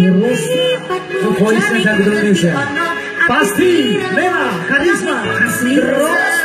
Ρούστα, που χωρίς να. Παστή, μέρα, χαρίσμα, ρόξ,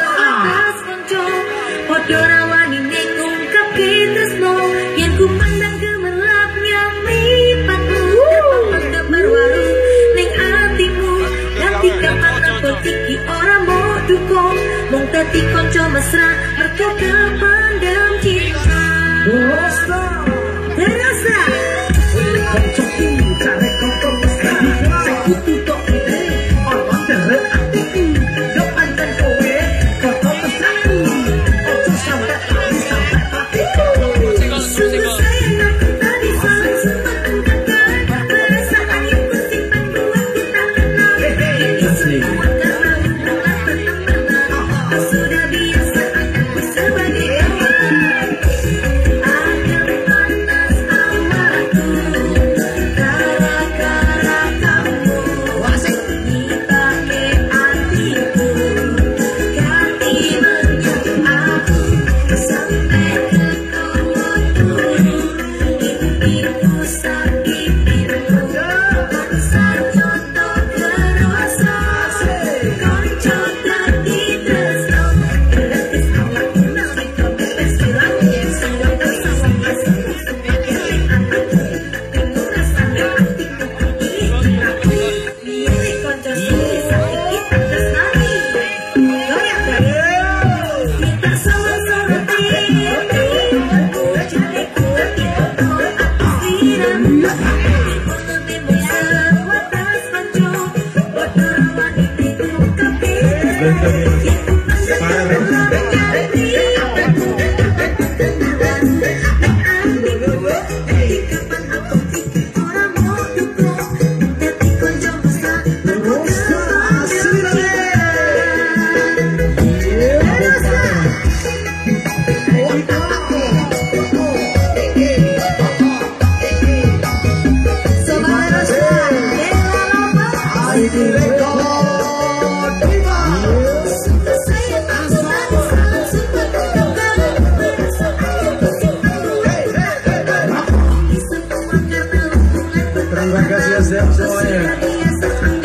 I'm sorry.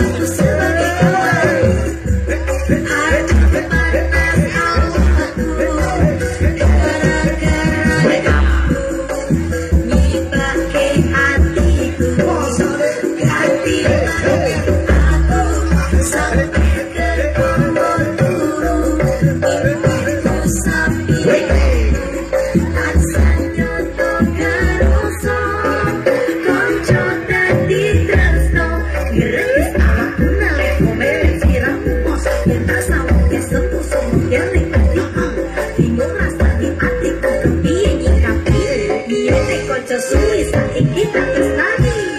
It's not